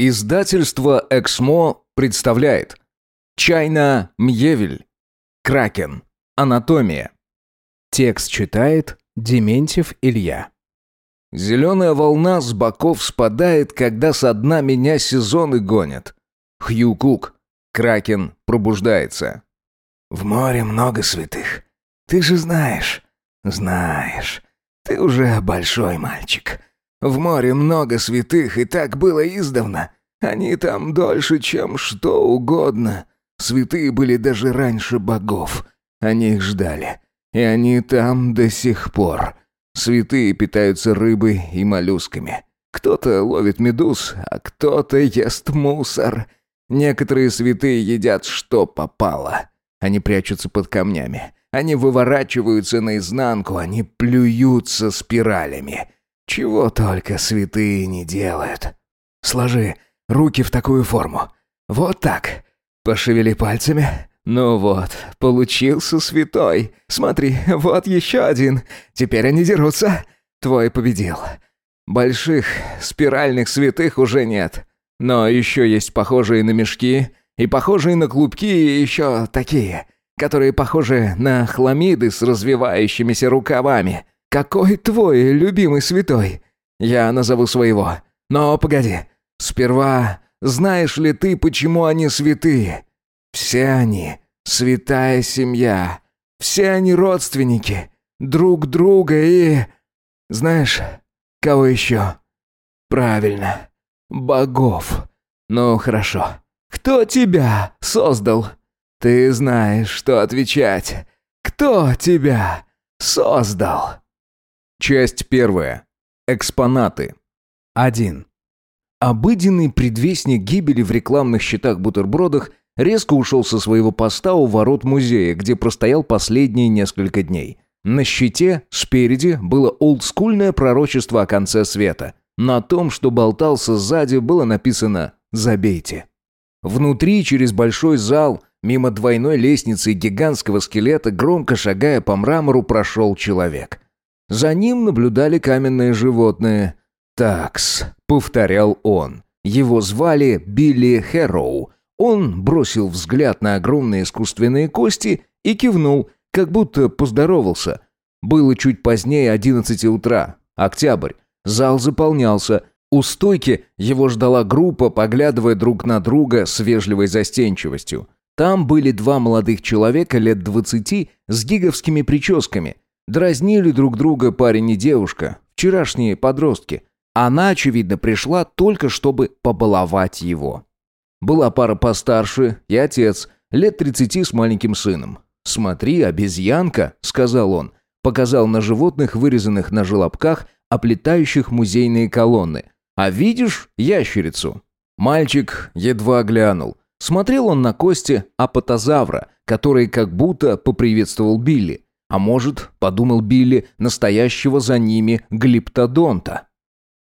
Издательство «Эксмо» представляет Чайна Мьевель Кракен Анатомия Текст читает Дементьев Илья Зеленая волна с боков спадает, когда со дна меня сезоны гонят. Хью Кук. Кракен пробуждается. В море много святых. Ты же знаешь. Знаешь. Ты уже большой мальчик. В море много святых, и так было издавна. Они там дольше, чем что угодно. Святые были даже раньше богов. Они их ждали. И они там до сих пор. Святые питаются рыбой и моллюсками. Кто-то ловит медуз, а кто-то ест мусор. Некоторые святые едят что попало. Они прячутся под камнями. Они выворачиваются наизнанку, они плюются спиралями. Чего только святые не делают. Сложи руки в такую форму. Вот так. Пошевели пальцами. Ну вот, получился святой. Смотри, вот еще один. Теперь они дерутся. Твой победил. Больших спиральных святых уже нет. Но еще есть похожие на мешки, и похожие на клубки, и еще такие, которые похожи на хламиды с развивающимися рукавами. «Какой твой любимый святой?» «Я назову своего. Но погоди. Сперва, знаешь ли ты, почему они святые?» «Все они — святая семья. Все они родственники. Друг друга и... Знаешь, кого еще?» «Правильно. Богов. Ну, хорошо. Кто тебя создал?» «Ты знаешь, что отвечать. Кто тебя создал?» Часть первая. Экспонаты. 1. Обыденный предвестник гибели в рекламных щитах-бутербродах резко ушел со своего поста у ворот музея, где простоял последние несколько дней. На щите, спереди, было олдскульное пророчество о конце света. На том, что болтался сзади, было написано «Забейте». Внутри, через большой зал, мимо двойной лестницы и гигантского скелета, громко шагая по мрамору, прошел человек – за ним наблюдали каменные животные. «Такс», — повторял он. Его звали Билли Хэроу. Он бросил взгляд на огромные искусственные кости и кивнул, как будто поздоровался. Было чуть позднее одиннадцати утра. Октябрь. Зал заполнялся. У стойки его ждала группа, поглядывая друг на друга с вежливой застенчивостью. Там были два молодых человека лет двадцати с гиговскими прическами – Дразнили друг друга парень и девушка, вчерашние подростки. Она, очевидно, пришла только чтобы побаловать его. Была пара постарше и отец, лет тридцати с маленьким сыном. «Смотри, обезьянка», — сказал он, показал на животных, вырезанных на желобках, оплетающих музейные колонны. «А видишь ящерицу?» Мальчик едва глянул. Смотрел он на кости апатозавра, который как будто поприветствовал Билли. А может, подумал Билли, настоящего за ними глиптодонта.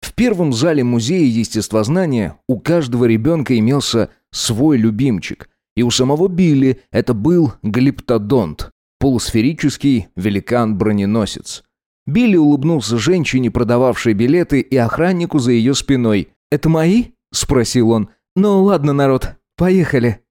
В первом зале музея естествознания у каждого ребенка имелся свой любимчик. И у самого Билли это был глиптодонт, полусферический великан-броненосец. Билли улыбнулся женщине, продававшей билеты, и охраннику за ее спиной. «Это мои?» – спросил он. «Ну ладно, народ, поехали».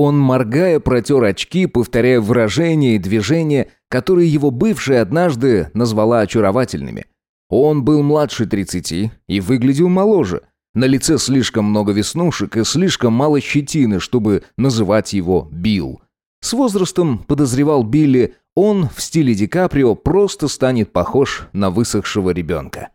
Он, моргая, протер очки, повторяя выражения и движения, которые его бывшая однажды назвала очаровательными. Он был младше тридцати и выглядел моложе. На лице слишком много веснушек и слишком мало щетины, чтобы называть его Билл. С возрастом, подозревал Билли, он в стиле Ди Каприо просто станет похож на высохшего ребенка.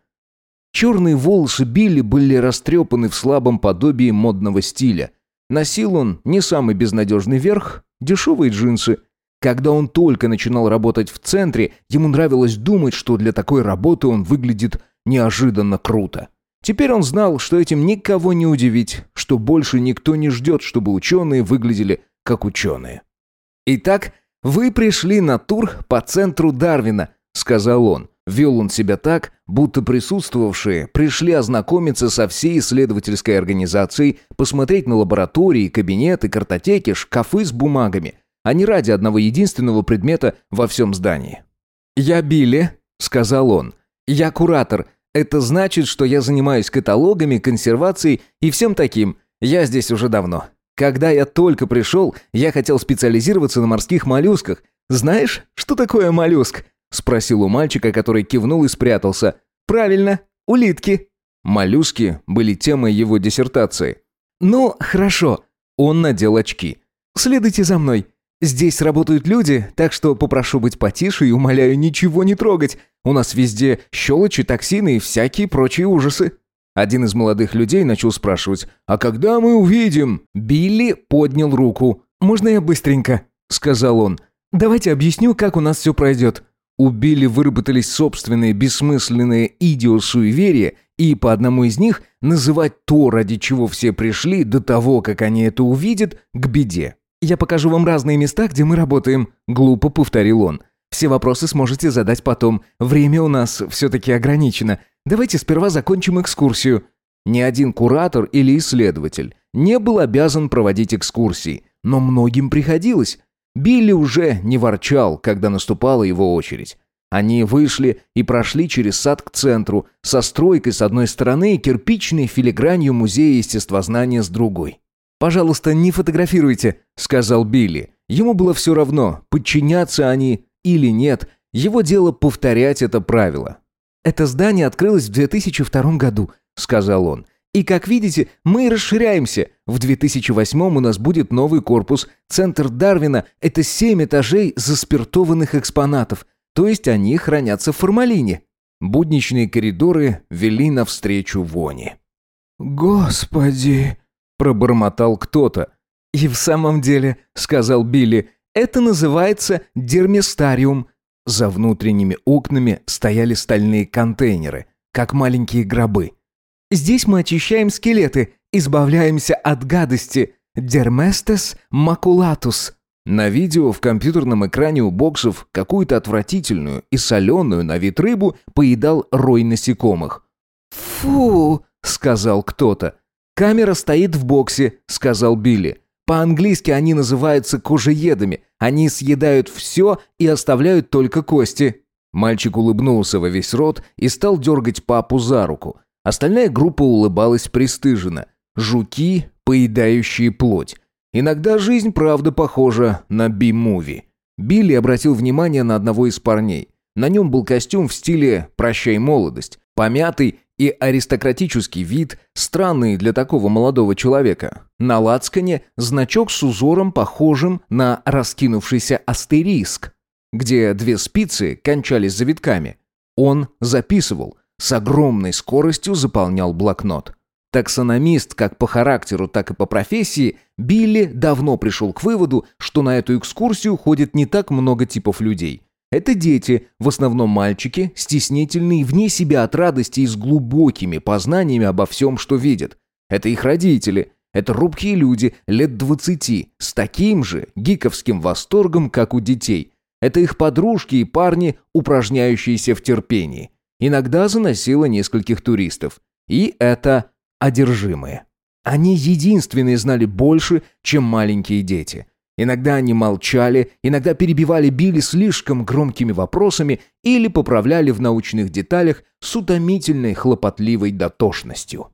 Черные волосы Билли были растрепаны в слабом подобии модного стиля. Носил он не самый безнадежный верх, дешевые джинсы – когда он только начинал работать в центре, ему нравилось думать, что для такой работы он выглядит неожиданно круто. Теперь он знал, что этим никого не удивить, что больше никто не ждет, чтобы ученые выглядели как ученые. «Итак, вы пришли на тур по центру Дарвина», — сказал он. Вел он себя так, будто присутствовавшие пришли ознакомиться со всей исследовательской организацией, посмотреть на лаборатории, кабинеты, картотеки, шкафы с бумагами — а не ради одного единственного предмета во всем здании. «Я Билли», — сказал он. «Я куратор. Это значит, что я занимаюсь каталогами, консервацией и всем таким. Я здесь уже давно. Когда я только пришел, я хотел специализироваться на морских моллюсках. Знаешь, что такое моллюск?» Спросил у мальчика, который кивнул и спрятался. «Правильно, улитки». Моллюски были темой его диссертации. «Ну, хорошо». Он надел очки. «Следуйте за мной. Здесь работают люди, так что попрошу быть потише и умоляю ничего не трогать. У нас везде щелочи, токсины и всякие прочие ужасы». Один из молодых людей начал спрашивать, «А когда мы увидим?» Билли поднял руку. «Можно я быстренько?» – сказал он. «Давайте объясню, как у нас все пройдет». У Билли выработались собственные бессмысленные идиосуеверия, и по одному из них называть то, ради чего все пришли, до того, как они это увидят, к беде. «Я покажу вам разные места, где мы работаем», – глупо повторил он. «Все вопросы сможете задать потом. Время у нас все-таки ограничено. Давайте сперва закончим экскурсию». Ни один куратор или исследователь не был обязан проводить экскурсии, но многим приходилось. Билли уже не ворчал, когда наступала его очередь. Они вышли и прошли через сад к центру, со стройкой с одной стороны и кирпичной филигранью музея естествознания с другой. «Пожалуйста, не фотографируйте», — сказал Билли. Ему было все равно, подчинятся они или нет, его дело повторять это правило. «Это здание открылось в 2002 году», — сказал он. «И, как видите, мы расширяемся. В 2008 у нас будет новый корпус. Центр Дарвина — это семь этажей заспиртованных экспонатов, то есть они хранятся в формалине». Будничные коридоры вели навстречу вони. «Господи!» пробормотал кто-то. «И в самом деле», — сказал Билли, — «это называется дермистариум». За внутренними окнами стояли стальные контейнеры, как маленькие гробы. «Здесь мы очищаем скелеты, избавляемся от гадости. Дерместес макулатус». На видео в компьютерном экране у боксов какую-то отвратительную и соленую на вид рыбу поедал рой насекомых. «Фу!» — сказал кто-то. «Камера стоит в боксе», — сказал Билли. «По-английски они называются кожеедами. Они съедают все и оставляют только кости». Мальчик улыбнулся во весь рот и стал дергать папу за руку. Остальная группа улыбалась пристыженно. Жуки, поедающие плоть. Иногда жизнь правда похожа на би-муви. Билли обратил внимание на одного из парней. На нем был костюм в стиле «Прощай молодость», помятый и аристократический вид, странный для такого молодого человека. На лацкане значок с узором, похожим на раскинувшийся астериск, где две спицы кончались завитками. Он записывал, с огромной скоростью заполнял блокнот. Таксономист как по характеру, так и по профессии, Билли давно пришел к выводу, что на эту экскурсию ходит не так много типов людей. Это дети, в основном мальчики, стеснительные, вне себя от радости и с глубокими познаниями обо всем, что видят. Это их родители. Это робкие люди, лет двадцати, с таким же гиковским восторгом, как у детей. Это их подружки и парни, упражняющиеся в терпении. Иногда заносило нескольких туристов. И это одержимые. Они единственные знали больше, чем маленькие дети – Иногда они молчали, иногда перебивали Билли слишком громкими вопросами или поправляли в научных деталях с утомительной хлопотливой дотошностью.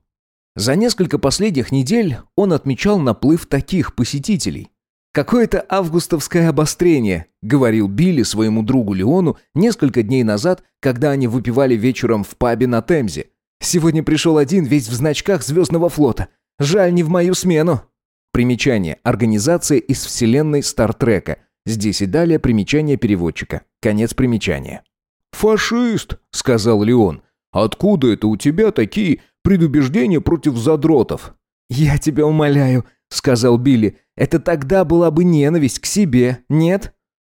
За несколько последних недель он отмечал наплыв таких посетителей. «Какое-то августовское обострение», — говорил Билли своему другу Леону несколько дней назад, когда они выпивали вечером в пабе на Темзе. «Сегодня пришел один весь в значках Звездного флота. Жаль, не в мою смену». Примечание. Организация из вселенной Стартрека. Здесь и далее примечание переводчика. Конец примечания. «Фашист», — сказал Леон. «Откуда это у тебя такие предубеждения против задротов?» «Я тебя умоляю», — сказал Билли. «Это тогда была бы ненависть к себе, нет?»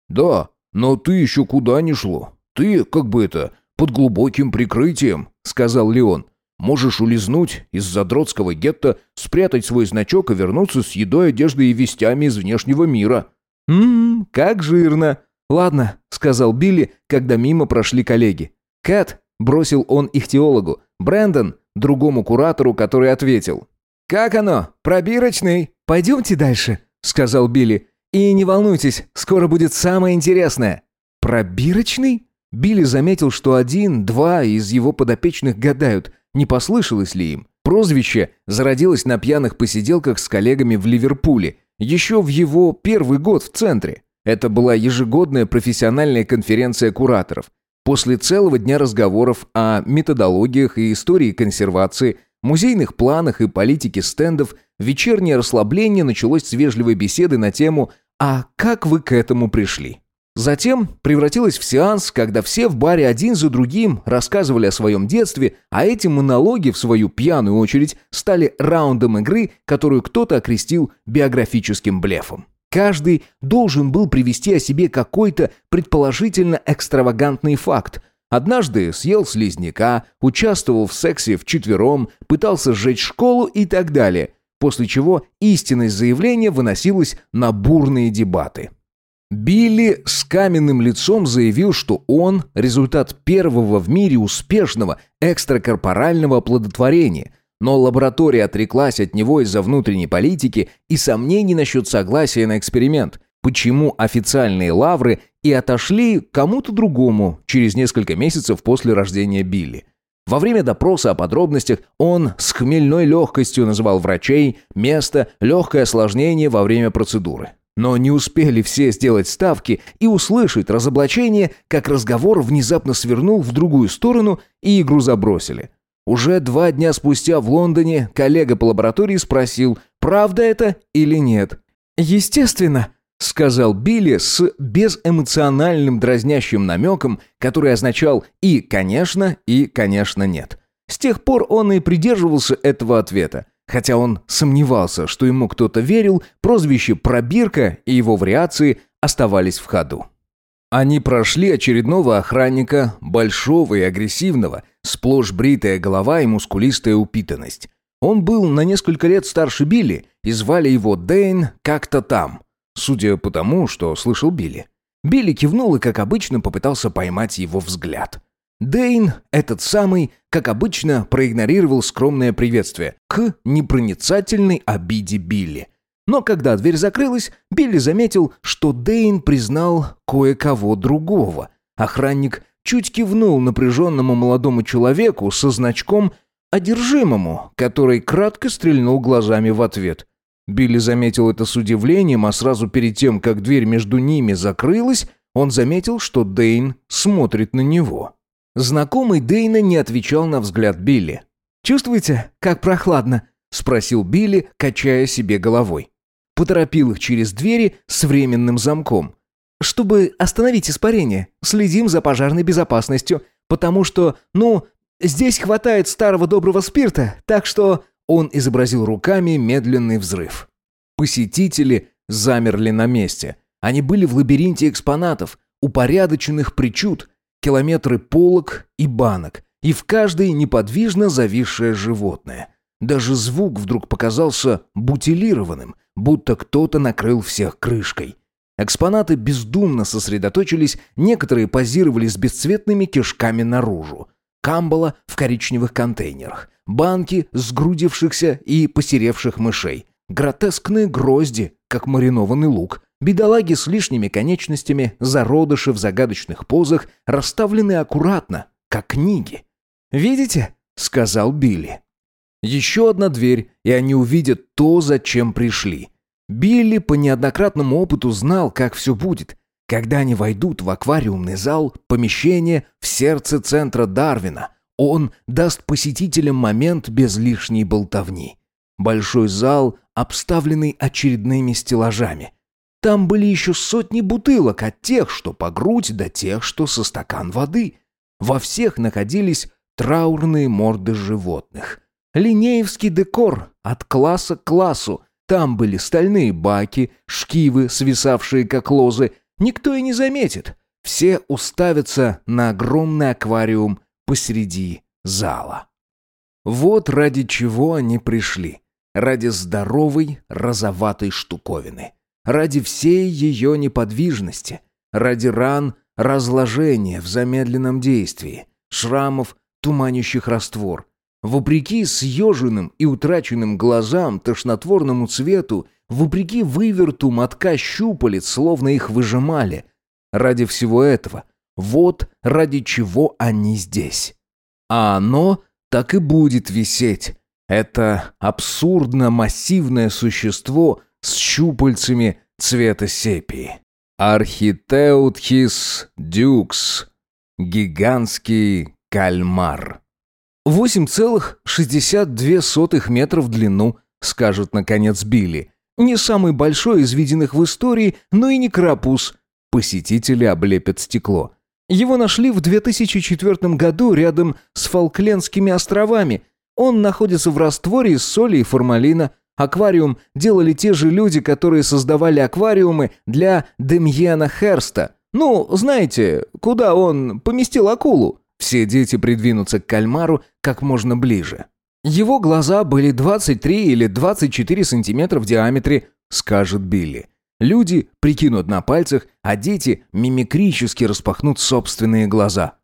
«Да, но ты еще куда ни шло. Ты, как бы это, под глубоким прикрытием», — сказал Леон. Можешь улизнуть из задротского гетто, спрятать свой значок и вернуться с едой, одеждой и вестями из внешнего мира». «Ммм, как жирно!» «Ладно», — сказал Билли, когда мимо прошли коллеги. «Кэт», — бросил он их теологу. «Брэндон», другому куратору, который ответил. «Как оно? Пробирочный?» «Пойдемте дальше», — сказал Билли. «И не волнуйтесь, скоро будет самое интересное». «Пробирочный?» Билли заметил, что один-два из его подопечных гадают, не послышалось ли им. Прозвище зародилось на пьяных посиделках с коллегами в Ливерпуле, еще в его первый год в центре. Это была ежегодная профессиональная конференция кураторов. После целого дня разговоров о методологиях и истории консервации, музейных планах и политике стендов, вечернее расслабление началось с вежливой беседы на тему «А как вы к этому пришли?». Затем превратилось в сеанс, когда все в баре один за другим рассказывали о своем детстве, а эти монологи, в свою пьяную очередь, стали раундом игры, которую кто-то окрестил биографическим блефом. Каждый должен был привести о себе какой-то предположительно экстравагантный факт. Однажды съел слизняка, участвовал в сексе вчетвером, пытался сжечь школу и так далее, после чего истинность заявления выносилась на бурные дебаты. Билли с каменным лицом заявил, что он – результат первого в мире успешного экстракорпорального оплодотворения, но лаборатория отреклась от него из-за внутренней политики и сомнений насчет согласия на эксперимент, почему официальные лавры и отошли кому-то другому через несколько месяцев после рождения Билли. Во время допроса о подробностях он с хмельной легкостью называл врачей, место, легкое осложнение во время процедуры. Но не успели все сделать ставки и услышать разоблачение, как разговор внезапно свернул в другую сторону и игру забросили. Уже два дня спустя в Лондоне коллега по лаборатории спросил, правда это или нет. «Естественно», — сказал Билли с безэмоциональным дразнящим намеком, который означал «и, конечно, и, конечно, нет». С тех пор он и придерживался этого ответа. Хотя он сомневался, что ему кто-то верил, прозвище «пробирка» и его вариации оставались в ходу. Они прошли очередного охранника, большого и агрессивного, сплошь бритая голова и мускулистая упитанность. Он был на несколько лет старше Билли, и звали его Дэйн как-то там, судя по тому, что слышал Билли. Билли кивнул и, как обычно, попытался поймать его взгляд. Дейн, этот самый, как обычно, проигнорировал скромное приветствие к непроницательной обиде Билли. Но когда дверь закрылась, Билли заметил, что Дейн признал кое-кого другого. Охранник чуть кивнул напряженному молодому человеку со значком «одержимому», который кратко стрельнул глазами в ответ. Билли заметил это с удивлением, а сразу перед тем, как дверь между ними закрылась, он заметил, что Дейн смотрит на него. Знакомый Дейна не отвечал на взгляд Билли. «Чувствуете, как прохладно?» – спросил Билли, качая себе головой. Поторопил их через двери с временным замком. «Чтобы остановить испарение, следим за пожарной безопасностью, потому что, ну, здесь хватает старого доброго спирта, так что...» Он изобразил руками медленный взрыв. Посетители замерли на месте. Они были в лабиринте экспонатов, упорядоченных причуд – километры полок и банок, и в каждой неподвижно зависшее животное. Даже звук вдруг показался бутилированным, будто кто-то накрыл всех крышкой. Экспонаты бездумно сосредоточились, некоторые позировали с бесцветными кишками наружу. Камбала в коричневых контейнерах, банки сгрудившихся и посеревших мышей, гротескные грозди, как маринованный лук, Бедолаги с лишними конечностями, зародыши в загадочных позах, расставлены аккуратно, как книги. «Видите?» — сказал Билли. Еще одна дверь, и они увидят то, зачем пришли. Билли по неоднократному опыту знал, как все будет. Когда они войдут в аквариумный зал, помещение в сердце центра Дарвина, он даст посетителям момент без лишней болтовни. Большой зал, обставленный очередными стеллажами. Там были еще сотни бутылок, от тех, что по грудь, до тех, что со стакан воды. Во всех находились траурные морды животных. Линеевский декор от класса к классу. Там были стальные баки, шкивы, свисавшие как лозы. Никто и не заметит. Все уставятся на огромный аквариум посреди зала. Вот ради чего они пришли. Ради здоровой розоватой штуковины ради всей ее неподвижности, ради ран разложения в замедленном действии, шрамов, туманящих раствор. Вопреки съеженным и утраченным глазам, тошнотворному цвету, вопреки выверту мотка щупалец, словно их выжимали. Ради всего этого Вот ради чего они здесь. А оно так и будет висеть. Это абсурдно массивное существо с щупальцами цвета сепии. Архитеутхис дюкс. Гигантский кальмар. 8,62 метра в длину, скажет наконец Билли. Не самый большой из виденных в истории, но и не крапус. Посетители облепят стекло. Его нашли в 2004 году рядом с Фолклендскими островами. Он находится в растворе из соли и формалина. Аквариум делали те же люди, которые создавали аквариумы для Демьена Херста. Ну, знаете, куда он поместил акулу? Все дети придвинутся к кальмару как можно ближе. Его глаза были 23 или 24 сантиметра в диаметре, скажет Билли. Люди прикинут на пальцах, а дети мимикрически распахнут собственные глаза.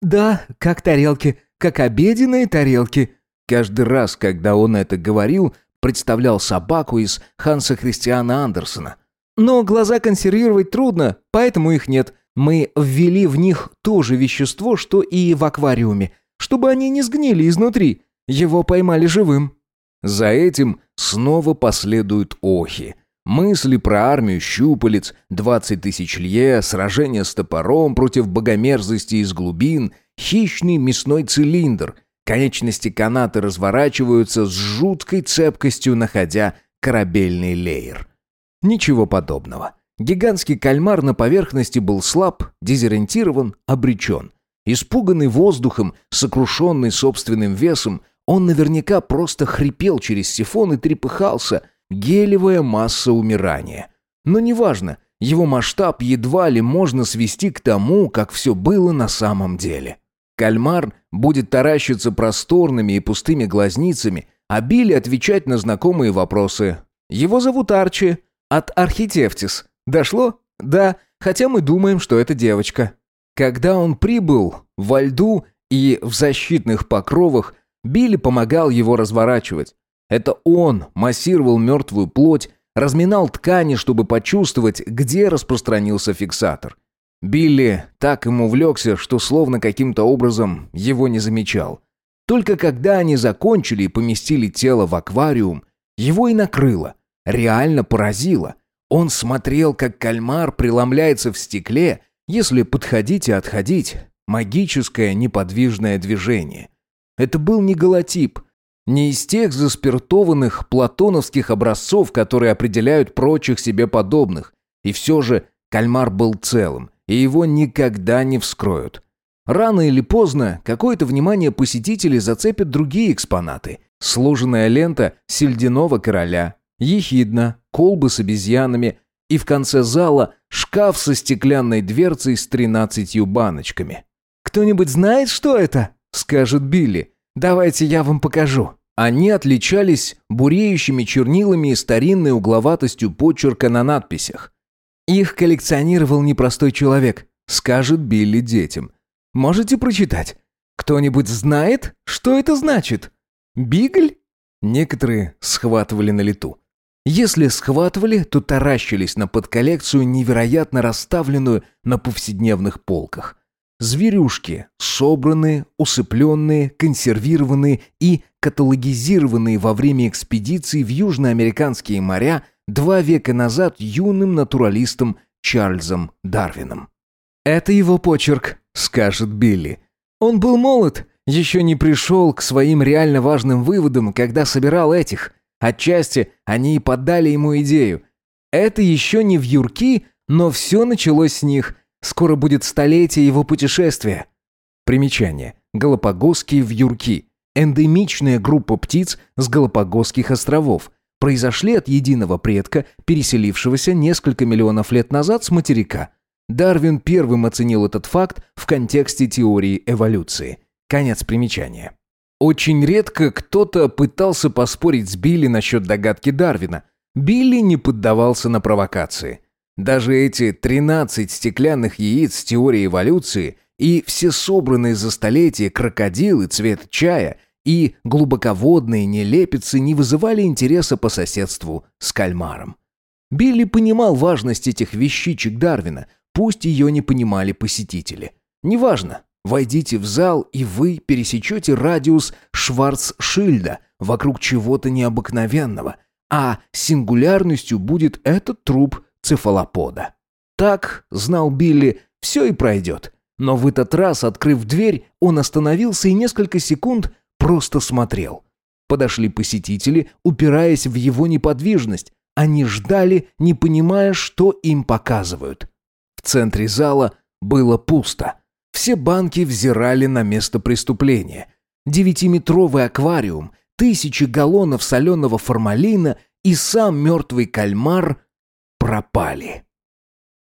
«Да, как тарелки, как обеденные тарелки». Каждый раз, когда он это говорил, представлял собаку из Ханса Христиана Андерсона. «Но глаза консервировать трудно, поэтому их нет. Мы ввели в них то же вещество, что и в аквариуме, чтобы они не сгнили изнутри. Его поймали живым». За этим снова последуют охи – Мысли про армию щупалец, 20 тысяч лье, сражение с топором против богомерзости из глубин, хищный мясной цилиндр. Конечности канаты разворачиваются с жуткой цепкостью, находя корабельный леер. Ничего подобного. Гигантский кальмар на поверхности был слаб, дезориентирован, обречен. Испуганный воздухом, сокрушенный собственным весом, он наверняка просто хрипел через сифон и трепыхался – Гелевая масса умирания. Но неважно, его масштаб едва ли можно свести к тому, как все было на самом деле. Кальмар будет таращиться просторными и пустыми глазницами, а Билли отвечать на знакомые вопросы. Его зовут Арчи, от Архитевтис. Дошло? Да, хотя мы думаем, что это девочка. Когда он прибыл, во льду и в защитных покровах, Билли помогал его разворачивать. Это он массировал мертвую плоть, разминал ткани, чтобы почувствовать, где распространился фиксатор. Билли так ему увлекся, что словно каким-то образом его не замечал. Только когда они закончили и поместили тело в аквариум, его и накрыло. Реально поразило. Он смотрел, как кальмар преломляется в стекле, если подходить и отходить. Магическое неподвижное движение. Это был не голотип — не из тех заспиртованных платоновских образцов, которые определяют прочих себе подобных. И все же кальмар был целым, и его никогда не вскроют. Рано или поздно какое-то внимание посетителей зацепят другие экспонаты. Сложенная лента сельдяного короля, ехидна, колбы с обезьянами и в конце зала шкаф со стеклянной дверцей с тринадцатью баночками. «Кто-нибудь знает, что это?» – скажет Билли. Давайте я вам покажу». Они отличались буреющими чернилами и старинной угловатостью почерка на надписях. «Их коллекционировал непростой человек», — скажет Билли детям. «Можете прочитать? Кто-нибудь знает, что это значит? Бигль?» Некоторые схватывали на лету. Если схватывали, то таращились на подколлекцию, невероятно расставленную на повседневных полках. Зверюшки, собранные, усыпленные, консервированные и каталогизированные во время экспедиции в южноамериканские моря два века назад юным натуралистом Чарльзом Дарвином. «Это его почерк», — скажет Билли. «Он был молод, еще не пришел к своим реально важным выводам, когда собирал этих. Отчасти они и подали ему идею. Это еще не в юрки, но все началось с них — Скоро будет столетие его путешествия. Примечание. Галапагосские вьюрки. Эндемичная группа птиц с Галапагосских островов. Произошли от единого предка, переселившегося несколько миллионов лет назад с материка. Дарвин первым оценил этот факт в контексте теории эволюции. Конец примечания. Очень редко кто-то пытался поспорить с Билли насчет догадки Дарвина. Билли не поддавался на провокации. Даже эти 13 стеклянных яиц с теорией эволюции и все собранные за столетия крокодилы цвет чая и глубоководные нелепицы не вызывали интереса по соседству с кальмаром. Билли понимал важность этих вещичек Дарвина, пусть ее не понимали посетители. Неважно, войдите в зал, и вы пересечете радиус Шварцшильда вокруг чего-то необыкновенного, а сингулярностью будет этот труп цефалопода. Так, знал Билли, все и пройдет. Но в этот раз, открыв дверь, он остановился и несколько секунд просто смотрел. Подошли посетители, упираясь в его неподвижность. Они ждали, не понимая, что им показывают. В центре зала было пусто. Все банки взирали на место преступления. Девятиметровый аквариум, тысячи галлонов соленого формалина и сам мертвый кальмар пропали.